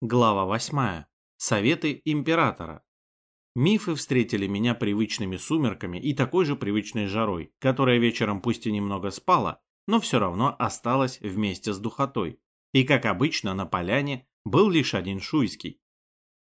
Глава 8. Советы императора. Мифы встретили меня привычными сумерками и такой же привычной жарой, которая вечером пусть и немного спала, но все равно осталась вместе с духотой. И, как обычно, на поляне был лишь один шуйский.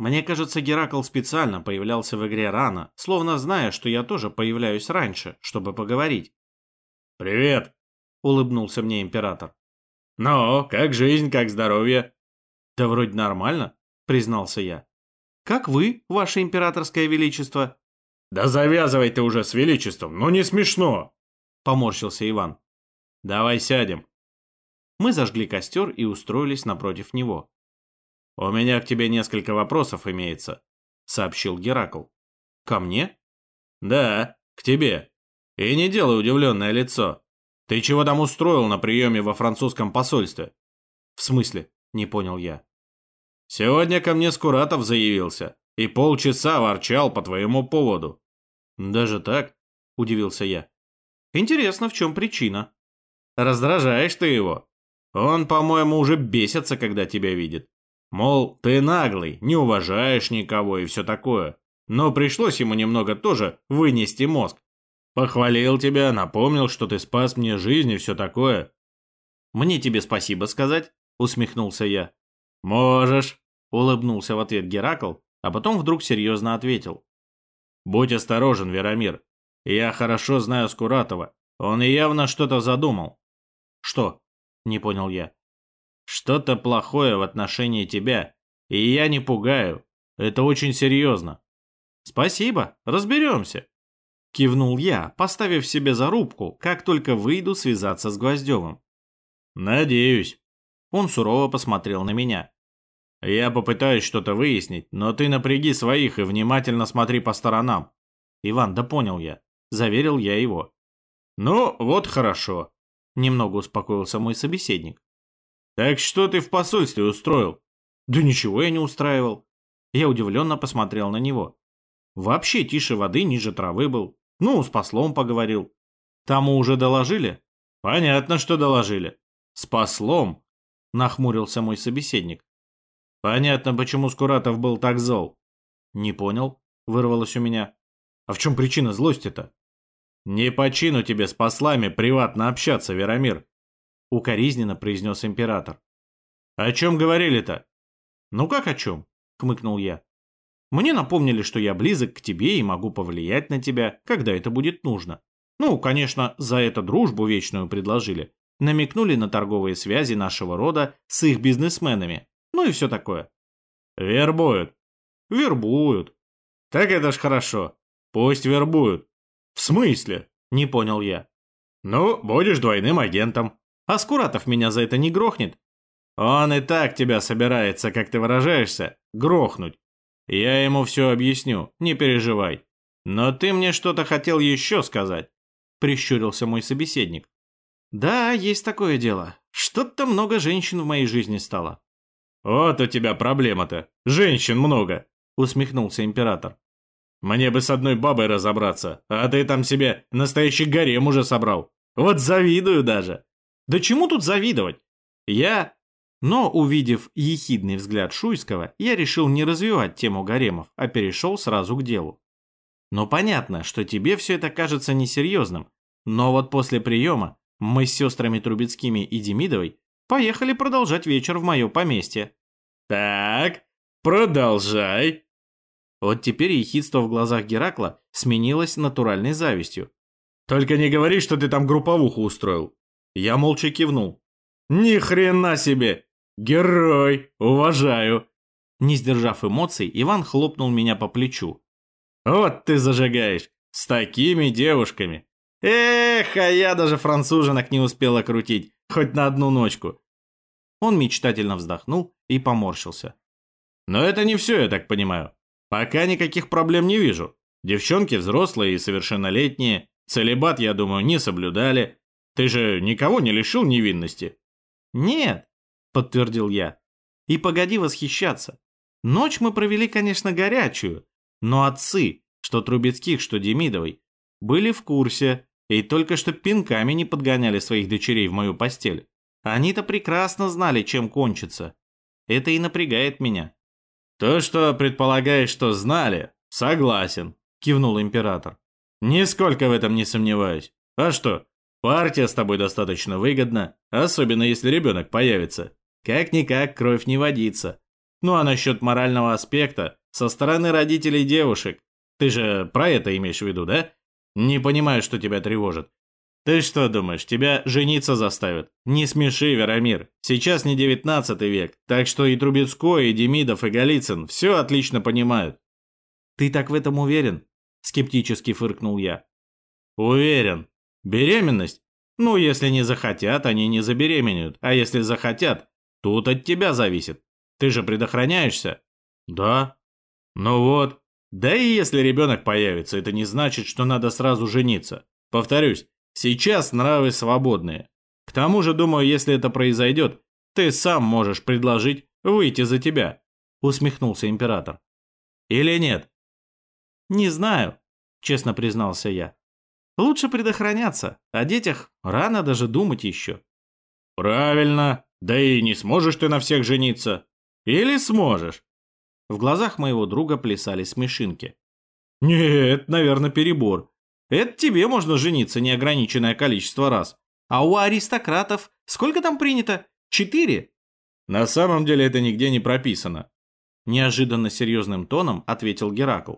Мне кажется, Геракл специально появлялся в игре рано, словно зная, что я тоже появляюсь раньше, чтобы поговорить. «Привет!» — улыбнулся мне император. «Ну, как жизнь, как здоровье?» «Да вроде нормально», — признался я. «Как вы, ваше императорское величество?» «Да завязывай ты уже с величеством, ну не смешно!» — поморщился Иван. «Давай сядем». Мы зажгли костер и устроились напротив него. «У меня к тебе несколько вопросов имеется», — сообщил Геракл. «Ко мне?» «Да, к тебе. И не делай удивленное лицо. Ты чего там устроил на приеме во французском посольстве?» «В смысле?» — не понял я. «Сегодня ко мне Скуратов заявился и полчаса ворчал по твоему поводу». «Даже так?» — удивился я. «Интересно, в чем причина?» «Раздражаешь ты его. Он, по-моему, уже бесится, когда тебя видит. Мол, ты наглый, не уважаешь никого и все такое. Но пришлось ему немного тоже вынести мозг. Похвалил тебя, напомнил, что ты спас мне жизнь и все такое. Мне тебе спасибо сказать, усмехнулся я. Можешь, улыбнулся в ответ Геракл, а потом вдруг серьезно ответил. Будь осторожен, Верамир. Я хорошо знаю Скуратова. Он явно что-то задумал. Что? Не понял я. Что-то плохое в отношении тебя. И я не пугаю. Это очень серьезно. Спасибо, разберемся. Кивнул я, поставив себе зарубку, как только выйду связаться с Гвоздевым. Надеюсь. Он сурово посмотрел на меня. Я попытаюсь что-то выяснить, но ты напряги своих и внимательно смотри по сторонам. Иван, да понял я. Заверил я его. Ну, вот хорошо. Немного успокоился мой собеседник. Так что ты в посольстве устроил? Да ничего я не устраивал. Я удивленно посмотрел на него. Вообще тише воды, ниже травы был. Ну, с послом поговорил. Тому уже доложили? Понятно, что доложили. С послом? Нахмурился мой собеседник. Понятно, почему Скуратов был так зол. Не понял, вырвалось у меня. А в чем причина злости-то? Не по чину тебе с послами приватно общаться, Верамир. Укоризненно произнес император. О чем говорили-то? Ну как о чем? Хмыкнул я. Мне напомнили, что я близок к тебе и могу повлиять на тебя, когда это будет нужно. Ну, конечно, за это дружбу вечную предложили. Намекнули на торговые связи нашего рода с их бизнесменами. Ну и все такое. Вербуют. Вербуют. Так это ж хорошо. Пусть вербуют. В смысле? Не понял я. Ну, будешь двойным агентом. А Скуратов меня за это не грохнет? Он и так тебя собирается, как ты выражаешься, грохнуть. Я ему все объясню, не переживай. Но ты мне что-то хотел еще сказать. Прищурился мой собеседник. Да, есть такое дело. Что-то много женщин в моей жизни стало. Вот у тебя проблема-то. Женщин много. Усмехнулся император. Мне бы с одной бабой разобраться, а ты там себе настоящий гарем уже собрал. Вот завидую даже. Да чему тут завидовать? Я но, увидев ехидный взгляд Шуйского, я решил не развивать тему гаремов, а перешел сразу к делу. Но понятно, что тебе все это кажется несерьезным, но вот после приема мы с сестрами Трубецкими и Демидовой поехали продолжать вечер в мое поместье. Так, продолжай. Вот теперь ехидство в глазах Геракла сменилось натуральной завистью. Только не говори, что ты там групповуху устроил. Я молча кивнул. Ни хрена себе! Герой! Уважаю!» Не сдержав эмоций, Иван хлопнул меня по плечу. «Вот ты зажигаешь! С такими девушками! Эх, а я даже француженок не успела крутить, хоть на одну ночку!» Он мечтательно вздохнул и поморщился. «Но это не все, я так понимаю. Пока никаких проблем не вижу. Девчонки взрослые и совершеннолетние, целебат, я думаю, не соблюдали. Ты же никого не лишил невинности?» «Нет, подтвердил я. И погоди восхищаться. Ночь мы провели, конечно, горячую, но отцы, что Трубецких, что Демидовой, были в курсе и только что пинками не подгоняли своих дочерей в мою постель. Они-то прекрасно знали, чем кончится. Это и напрягает меня. То, что предполагаешь, что знали, согласен, кивнул император. Нисколько в этом не сомневаюсь. А что, партия с тобой достаточно выгодна, особенно если ребенок появится. Как-никак кровь не водится. Ну а насчет морального аспекта, со стороны родителей девушек, ты же про это имеешь в виду, да? Не понимаю, что тебя тревожит. Ты что думаешь, тебя жениться заставят? Не смеши, Верамир. Сейчас не девятнадцатый век, так что и Трубецкой, и Демидов, и Голицын все отлично понимают. Ты так в этом уверен? Скептически фыркнул я. Уверен. Беременность? Ну, если не захотят, они не забеременеют. А если захотят, тут от тебя зависит. Ты же предохраняешься? Да. Ну вот. Да и если ребенок появится, это не значит, что надо сразу жениться. Повторюсь, Сейчас нравы свободные. К тому же, думаю, если это произойдет, ты сам можешь предложить выйти за тебя», — усмехнулся император. «Или нет?» «Не знаю», — честно признался я. «Лучше предохраняться, о детях рано даже думать еще». «Правильно, да и не сможешь ты на всех жениться. Или сможешь?» В глазах моего друга плясали смешинки. «Нет, наверное, перебор. Это тебе можно жениться неограниченное количество раз. А у аристократов сколько там принято? Четыре? На самом деле это нигде не прописано. Неожиданно серьезным тоном ответил Геракл.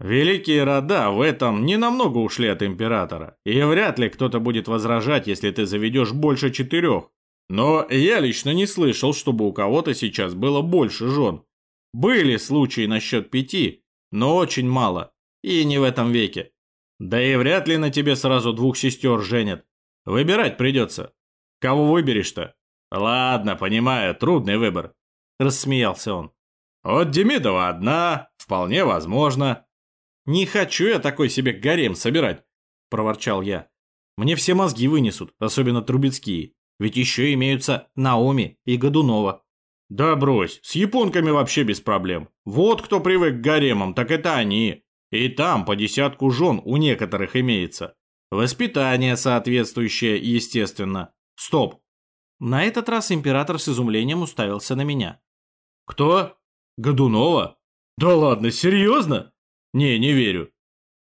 Великие рода в этом не намного ушли от императора, и вряд ли кто-то будет возражать, если ты заведешь больше четырех. Но я лично не слышал, чтобы у кого-то сейчас было больше жен. Были случаи насчет пяти, но очень мало, и не в этом веке. Да и вряд ли на тебе сразу двух сестер женят. Выбирать придется. Кого выберешь-то? Ладно, понимаю, трудный выбор. Рассмеялся он. Вот Демидова одна, вполне возможно. Не хочу я такой себе гарем собирать, проворчал я. Мне все мозги вынесут, особенно Трубецкие. Ведь еще имеются Наоми и Годунова. Да брось, с японками вообще без проблем. Вот кто привык к гаремам, так это они. И там по десятку жен у некоторых имеется. Воспитание соответствующее, естественно. Стоп. На этот раз император с изумлением уставился на меня. Кто? Годунова? Да ладно, серьезно? Не, не верю.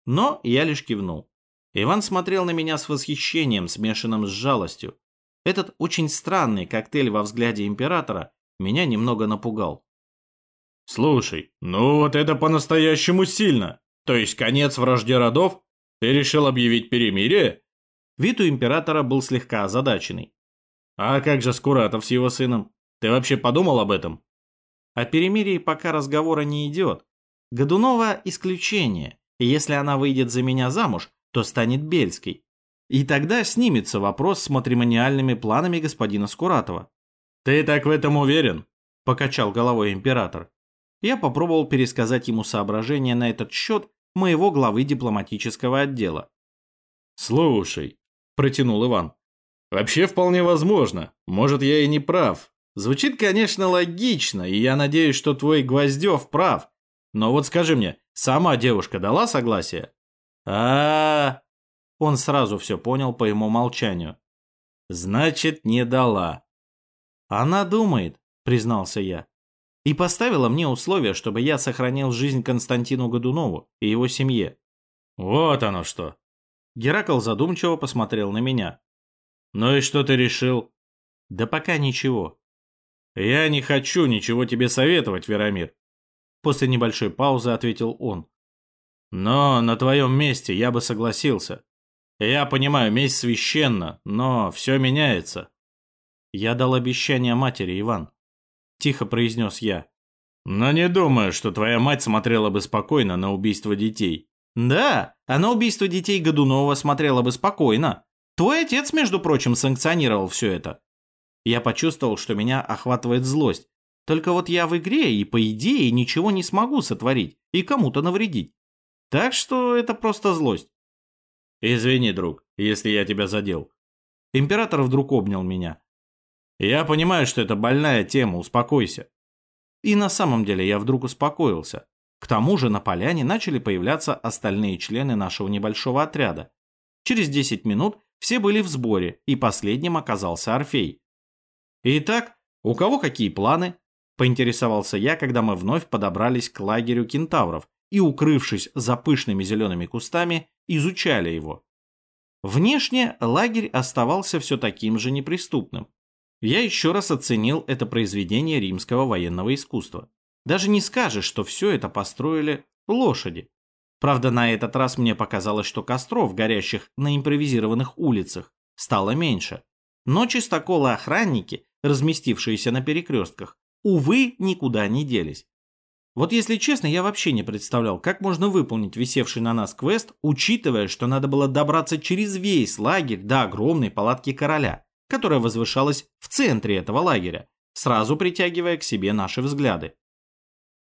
Но я лишь кивнул. Иван смотрел на меня с восхищением, смешанным с жалостью. Этот очень странный коктейль во взгляде императора меня немного напугал. «Слушай, ну вот это по-настоящему сильно. То есть конец вражде родов? Ты решил объявить перемирие? Вид у императора был слегка озадаченный. А как же Скуратов с его сыном? Ты вообще подумал об этом? О перемирии пока разговора не идет. Годунова исключение, и если она выйдет за меня замуж, то станет Бельской. И тогда снимется вопрос с матримониальными планами господина Скуратова. «Ты так в этом уверен?» – покачал головой император. Я попробовал пересказать ему соображения на этот счет моего главы дипломатического отдела. «Слушай», – протянул Иван, – «вообще вполне возможно. Может, я и не прав. Звучит, конечно, логично, и я надеюсь, что твой Гвоздев прав. Но вот скажи мне, сама девушка дала согласие?» а, -а, -а Он сразу все понял по ему молчанию. «Значит, не дала». «Она думает», — признался я и поставила мне условие, чтобы я сохранил жизнь Константину Годунову и его семье. Вот оно что. Геракл задумчиво посмотрел на меня. Ну и что ты решил? Да пока ничего. Я не хочу ничего тебе советовать, Верамир. После небольшой паузы ответил он. Но на твоем месте я бы согласился. Я понимаю, месть священна, но все меняется. Я дал обещание матери, Иван тихо произнес я. Но не думаю, что твоя мать смотрела бы спокойно на убийство детей. Да, а на убийство детей Годунова смотрела бы спокойно. Твой отец, между прочим, санкционировал все это. Я почувствовал, что меня охватывает злость. Только вот я в игре и, по идее, ничего не смогу сотворить и кому-то навредить. Так что это просто злость. Извини, друг, если я тебя задел. Император вдруг обнял меня. Я понимаю, что это больная тема, успокойся. И на самом деле я вдруг успокоился. К тому же на поляне начали появляться остальные члены нашего небольшого отряда. Через 10 минут все были в сборе, и последним оказался Орфей. «Итак, у кого какие планы?» Поинтересовался я, когда мы вновь подобрались к лагерю кентавров и, укрывшись за пышными зелеными кустами, изучали его. Внешне лагерь оставался все таким же неприступным. Я еще раз оценил это произведение римского военного искусства. Даже не скажешь, что все это построили лошади. Правда, на этот раз мне показалось, что костров, горящих на импровизированных улицах, стало меньше. Но чистоколы-охранники, разместившиеся на перекрестках, увы, никуда не делись. Вот если честно, я вообще не представлял, как можно выполнить висевший на нас квест, учитывая, что надо было добраться через весь лагерь до огромной палатки короля, которая возвышалась в центре этого лагеря, сразу притягивая к себе наши взгляды.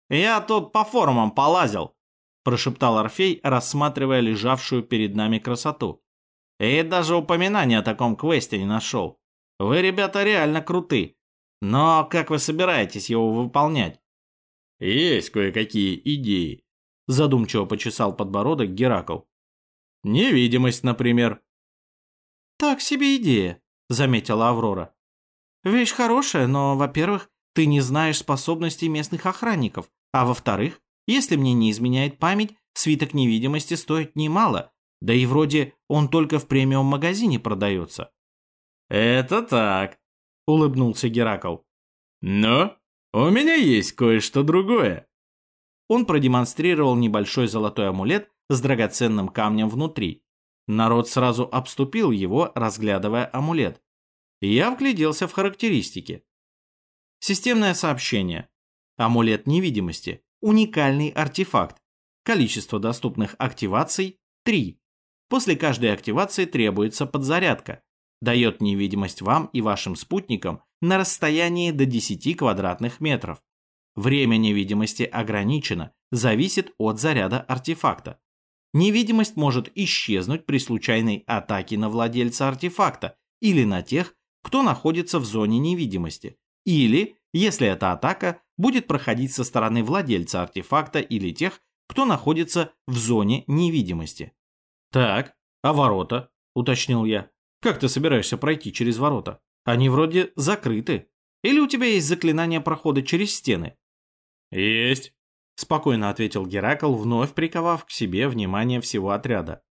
«Я тут по форумам полазил», – прошептал Орфей, рассматривая лежавшую перед нами красоту. «И даже упоминания о таком квесте не нашел. Вы, ребята, реально круты. Но как вы собираетесь его выполнять? Есть кое-какие идеи, задумчиво почесал подбородок Геракл. Невидимость, например. Так себе идея, заметила Аврора. Вещь хорошая, но, во-первых, ты не знаешь способностей местных охранников, а во-вторых, если мне не изменяет память, свиток невидимости стоит немало, да и вроде он только в премиум-магазине продается. Это так, — улыбнулся Геракл. «Но у меня есть кое-что другое». Он продемонстрировал небольшой золотой амулет с драгоценным камнем внутри. Народ сразу обступил его, разглядывая амулет. Я вгляделся в характеристики. Системное сообщение. Амулет невидимости. Уникальный артефакт. Количество доступных активаций – 3. После каждой активации требуется подзарядка дает невидимость вам и вашим спутникам на расстоянии до 10 квадратных метров. Время невидимости ограничено, зависит от заряда артефакта. Невидимость может исчезнуть при случайной атаке на владельца артефакта или на тех, кто находится в зоне невидимости, или, если эта атака будет проходить со стороны владельца артефакта или тех, кто находится в зоне невидимости. «Так, а ворота?» – уточнил я. Как ты собираешься пройти через ворота? Они вроде закрыты. Или у тебя есть заклинание прохода через стены? Есть, спокойно ответил Геракл, вновь приковав к себе внимание всего отряда.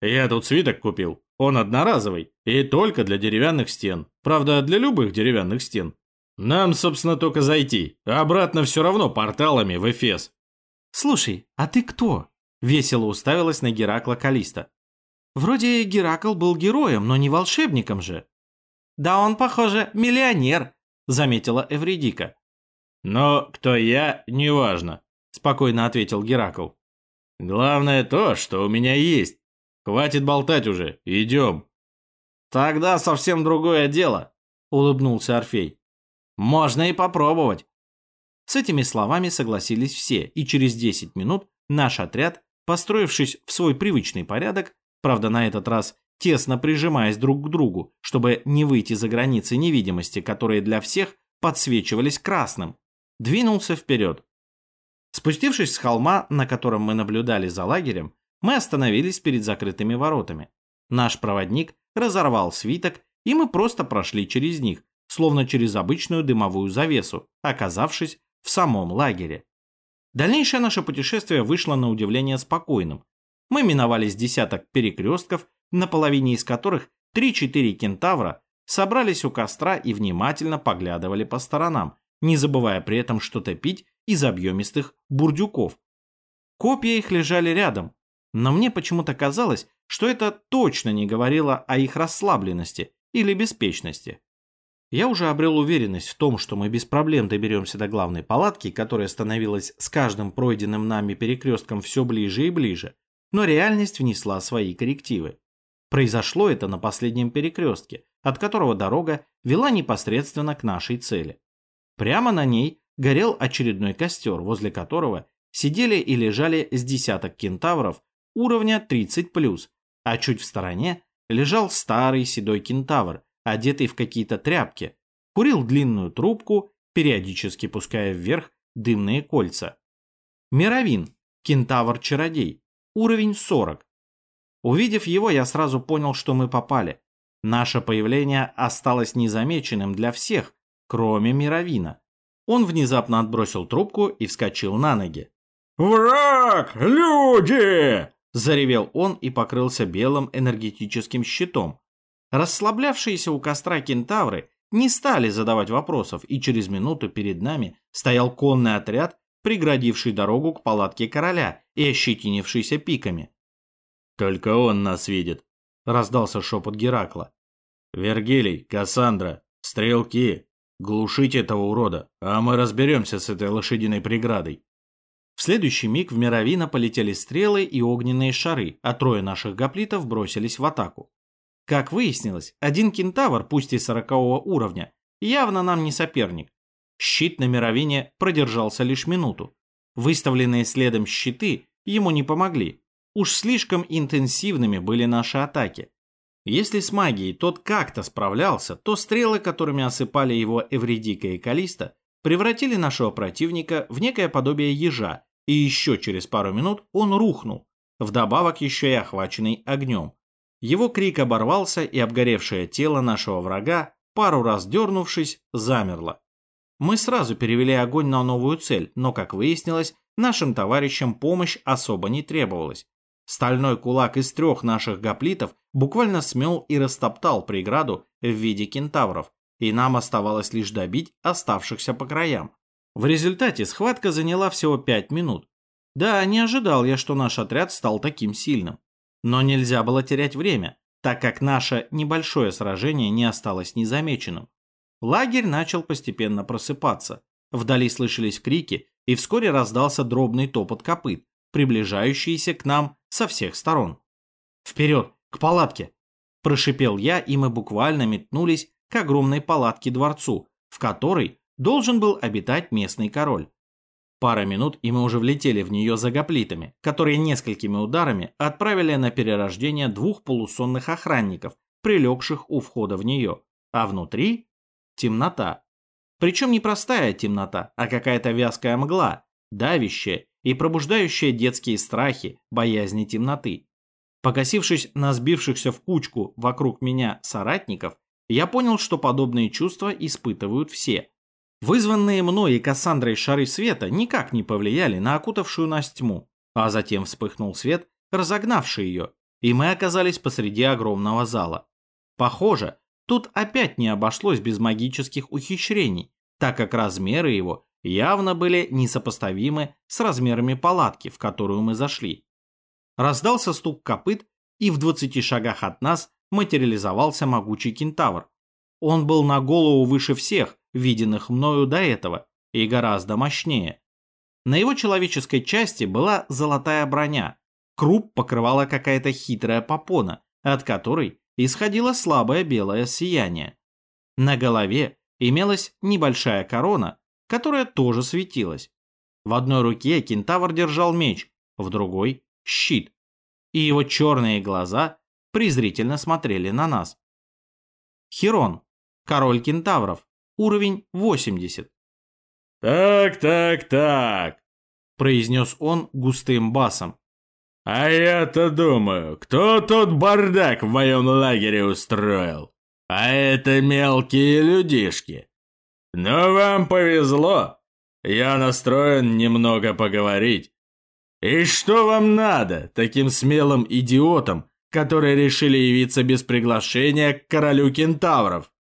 Я тут свиток купил. Он одноразовый и только для деревянных стен. Правда, для любых деревянных стен. Нам, собственно, только зайти, а обратно все равно порталами в Эфес. Слушай, а ты кто? Весело уставилась на Геракла Калиста. Вроде Геракл был героем, но не волшебником же. Да он, похоже, миллионер, заметила Эвредика. Но кто я, неважно, спокойно ответил Геракл. Главное то, что у меня есть. Хватит болтать уже, идем. Тогда совсем другое дело, улыбнулся Орфей. Можно и попробовать. С этими словами согласились все, и через 10 минут наш отряд, построившись в свой привычный порядок, правда на этот раз тесно прижимаясь друг к другу, чтобы не выйти за границы невидимости, которые для всех подсвечивались красным, двинулся вперед. Спустившись с холма, на котором мы наблюдали за лагерем, мы остановились перед закрытыми воротами. Наш проводник разорвал свиток, и мы просто прошли через них, словно через обычную дымовую завесу, оказавшись в самом лагере. Дальнейшее наше путешествие вышло на удивление спокойным, мы миновались десяток перекрестков, на половине из которых 3-4 кентавра собрались у костра и внимательно поглядывали по сторонам, не забывая при этом что-то пить из объемистых бурдюков. Копья их лежали рядом, но мне почему-то казалось, что это точно не говорило о их расслабленности или беспечности. Я уже обрел уверенность в том, что мы без проблем доберемся до главной палатки, которая становилась с каждым пройденным нами перекрестком все ближе и ближе, но реальность внесла свои коррективы. Произошло это на последнем перекрестке, от которого дорога вела непосредственно к нашей цели. Прямо на ней горел очередной костер, возле которого сидели и лежали с десяток кентавров уровня 30+, а чуть в стороне лежал старый седой кентавр, одетый в какие-то тряпки, курил длинную трубку, периодически пуская вверх дымные кольца. Мировин, кентавр-чародей, Уровень 40. Увидев его, я сразу понял, что мы попали. Наше появление осталось незамеченным для всех, кроме Мировина. Он внезапно отбросил трубку и вскочил на ноги. «Враг! Люди!» Заревел он и покрылся белым энергетическим щитом. Расслаблявшиеся у костра кентавры не стали задавать вопросов, и через минуту перед нами стоял конный отряд, преградивший дорогу к палатке короля и ощетинившийся пиками. «Только он нас видит», — раздался шепот Геракла. «Вергилий, Кассандра, стрелки, глушите этого урода, а мы разберемся с этой лошадиной преградой». В следующий миг в Мировина полетели стрелы и огненные шары, а трое наших гоплитов бросились в атаку. Как выяснилось, один кентавр, пусть и сорокового уровня, явно нам не соперник. Щит на Мировине продержался лишь минуту. Выставленные следом щиты ему не помогли. Уж слишком интенсивными были наши атаки. Если с магией тот как-то справлялся, то стрелы, которыми осыпали его Эвредика и Калиста, превратили нашего противника в некое подобие ежа, и еще через пару минут он рухнул, вдобавок еще и охваченный огнем. Его крик оборвался, и обгоревшее тело нашего врага, пару раз дернувшись, замерло. Мы сразу перевели огонь на новую цель, но, как выяснилось, нашим товарищам помощь особо не требовалась. Стальной кулак из трех наших гоплитов буквально смел и растоптал преграду в виде кентавров, и нам оставалось лишь добить оставшихся по краям. В результате схватка заняла всего пять минут. Да, не ожидал я, что наш отряд стал таким сильным. Но нельзя было терять время, так как наше небольшое сражение не осталось незамеченным. Лагерь начал постепенно просыпаться. Вдали слышались крики, и вскоре раздался дробный топот копыт, приближающийся к нам со всех сторон. «Вперед, к палатке!» – прошипел я, и мы буквально метнулись к огромной палатке дворцу, в которой должен был обитать местный король. Пара минут, и мы уже влетели в нее за гоплитами, которые несколькими ударами отправили на перерождение двух полусонных охранников, прилегших у входа в нее. А внутри – темнота. Причем не простая темнота, а какая-то вязкая мгла, давящая и пробуждающая детские страхи, боязни темноты. Покосившись на сбившихся в кучку вокруг меня соратников, я понял, что подобные чувства испытывают все – Вызванные мной и Кассандрой шары света никак не повлияли на окутавшую нас тьму, а затем вспыхнул свет, разогнавший ее, и мы оказались посреди огромного зала. Похоже, тут опять не обошлось без магических ухищрений, так как размеры его явно были несопоставимы с размерами палатки, в которую мы зашли. Раздался стук копыт, и в двадцати шагах от нас материализовался могучий кентавр. Он был на голову выше всех, виденных мною до этого, и гораздо мощнее. На его человеческой части была золотая броня, круп покрывала какая-то хитрая попона, от которой исходило слабое белое сияние. На голове имелась небольшая корона, которая тоже светилась. В одной руке кентавр держал меч, в другой – щит, и его черные глаза презрительно смотрели на нас. Хирон, король кентавров, уровень 80. «Так, так, так», – произнес он густым басом. «А я-то думаю, кто тот бардак в моем лагере устроил? А это мелкие людишки. Но вам повезло. Я настроен немного поговорить. И что вам надо, таким смелым идиотам, которые решили явиться без приглашения к королю кентавров?»